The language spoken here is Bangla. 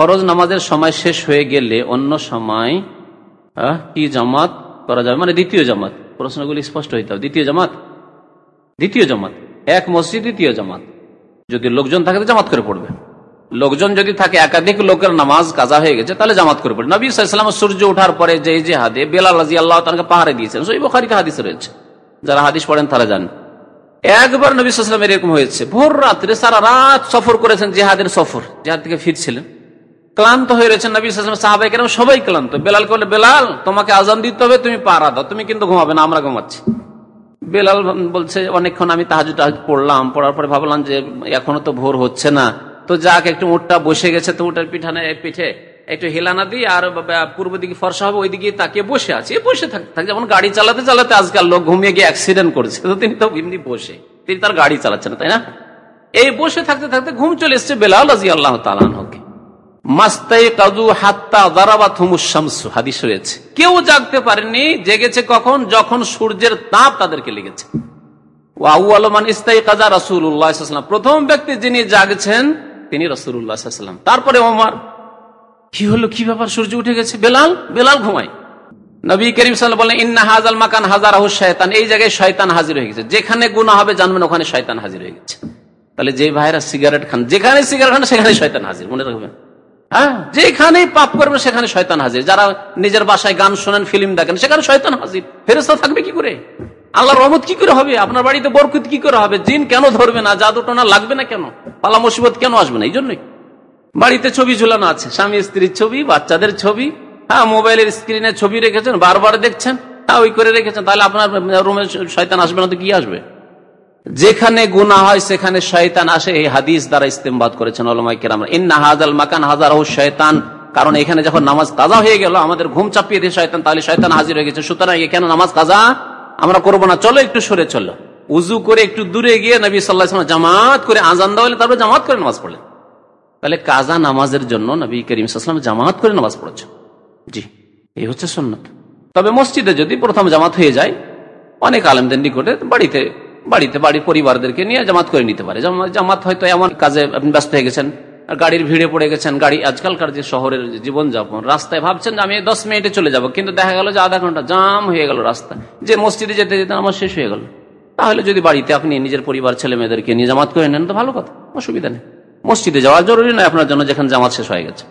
ফরজ নামাজের সময় শেষ হয়ে গেলে অন্য সময় কি জামাত করা যাবে? মানে দ্বিতীয় জামাত। প্রশ্নগুলি স্পষ্ট হইতে হবে। দ্বিতীয় জামাত? দ্বিতীয় জামাত। এক মসজিদ দ্বিতীয় জামাত। যদি লোকজন থাকে জামাত করে পড়বে। লোকজন যদি থাকে, একাধিক লোকের নামাজ কাজা হয়ে গেছে, তাহলে জামাত করে পড়বে। নবী সাল্লাম সূর্য ওঠার পরে যে যে হাদে, বেলাল রাজি আল্লাহ তাকে পাহাড়ে দিয়েছেন। সই বখারিতে হাদিস রয়েছে। যারা হাদিস পড়েন, তারা জানেন। একবার নবী সাল্লাম এরকম হয়েছে। ভোর রাত্রে সারা রাত সফর করেছেন জেহাদের সফর। জেহাদ থেকে ফিরছিলেন। ক্লান্ত হয়ে রয়েছেন নবী সাল্লাম সাহাবাই কেন সবাই ক্লান্ত। বেলাল বলে বেলাল, তোমাকে আজান দিতে হবে, তুমি পারা দাও, তুমি কিন্তু ঘুমাবে না, আমরা ঘুমাচ্ছি। বেলাল বলছে, অনেকক্ষণ আমি তাহাজু টাহাজ পড়লাম। পড়ার পরে ভাবলাম যে, এখনও তো ভোর হচ্ছে না। তো যাক, একটু উঠটা বসে গেছে, তো উঠার পিঠানে পিঠে একটু হেলানা দিই, আর পূর্ব দিকে ফর্সা হবে, ওইদিকে তাকিয়ে বসে আছে। বসে থাকতে থাকে, যেমন গাড়ি চালাতে চালাতে আজকাল লোক ঘুমিয়ে গিয়ে অ্যাক্সিডেন্ট করেছে, তো তিনি তো এমনি বসে। তিনি তার গাড়ি চালাচ্ছেন, তাই না? এই বসে থাকতে থাকতে ঘুম চলে এসছে বেলাল রাজি আল্লাহ তালানহকে মাস্তাই কাজু হাত্তা দারাবাত হুমুসামসু হাদিস রয়েছে। কেউ জাগতে পারেনি জেগেছে কখন? যখন সূর্যের তাপ তাদেরকে লেগেছে। ওয়াউআলমান ইস্তাই কাজা রাসুল্লাহাম প্রথম ব্যক্তি যিনি জাগছেন, তিনি রসুল্লাহাম তারপরে ওমার। কি হলো, কি ব্যাপার? সূর্য উঠে গেছে? বেলাল? বেলাল ঘুমায়। নবী করিম সাল বলেন, ইন্না হাজাল মাকান হাজার আহ শয়তান। এই জায়গায় শয়তান হাজির হয়ে গেছে। যেখানে গুণা হবে জানবেন, ওখানে শয়তান হাজির হয়ে গেছে। তাহলে যে ভাইরা সিগারেট খান, যেখানে সিগারেট খান, সেখানে শয়তান হাজির। মনে রাখবেন। হ্যাঁ? যেখানেই পাপ করবে সেখানে শয়তান হাজির। যারা নিজের বাসায় গান শোনেন, ফিল্ম দেখেন, সেখানে শয়তান হাজির। ফেরস্তা থাকবে কি করে? আল্লাহ রহমত কি করে হবে? আপনার বাড়িতে বরকুত কি করে হবে? জিন কেন ধরবে না? জাদু টোনা লাগবে না কেন? পালা মুসিবত কেন আসবে না? এই জন্যই। বাড়িতে ছবি ঝুলানো আছে। স্বামী স্ত্রীর ছবি, বাচ্চাদের ছবি। হ্যাঁ মোবাইলের স্ক্রিনে ছবি রেখেছেন, বারবার দেখছেন। হ্যাঁ ওই করে রেখেছেন। তাহলে আপনার রুমে শয়তান আসবে না তো কি আসবে? যেখানে গুণা হয়, সেখানে শয়তান আসে। এই হাদিস দ্বারা ইস্তেমবাদ করেছেন ইন্না হাজাল মাকান হাজার শয়তান। কারণ এখানে যখন নামাজ কাজা হয়ে গেল, আমাদের ঘুম চাপিয়ে দিয়ে শয়তান, তাহলে শয়তান হাজির হয়ে গেছে। সুতরাং এখানে নামাজ কাজা? আমরা করব না। চলো একটু সরে চলো। উজু করে একটু দূরে গিয়ে নবী সাল্লাহ জামাত করে আজান দেওয়া হলে তারপরে জামাত করে নামাজ পড়লেন। তাহলে কাজা নামাজের জন্য নবী করিম সাল্লাম জামাত করে নামাজ পড়েছে জি, এই হচ্ছে সন্ন্যত তবে মসজিদে যদি প্রথম জামাত হয়ে যায়, অনেক আলেমদের নিকটে বাড়িতে বাড়িতে বাড়ির পরিবারদেরকে নিয়ে জামাত করে নিতে পারে। জামাত হয়তো এমন কাজে আপনি ব্যস্ত হয়ে গেছেন গাড়ির ভিড়ে পড়ে গেছেন, গাড়ি আজকালকার যে শহরের জীবনযাপন, রাস্তায় ভাবছেন আমি দশ মিনিটে চলে যাব, কিন্তু দেখা গেল যে আধা ঘণ্টা জাম হয়ে গেল রাস্তা। যে মসজিদে যেতে যেতে আমার শেষ হয়ে গেল। তাহলে যদি বাড়িতে আপনি নিজের পরিবার ছেলে মেয়েদেরকে নিয়ে জামাত করে নেন, তো ভালো কথা অসুবিধা নেই। মসজিদে যাওয়া জরুরি নয় আপনার জন্য যেখানে জামাত শেষ হয়ে গেছে।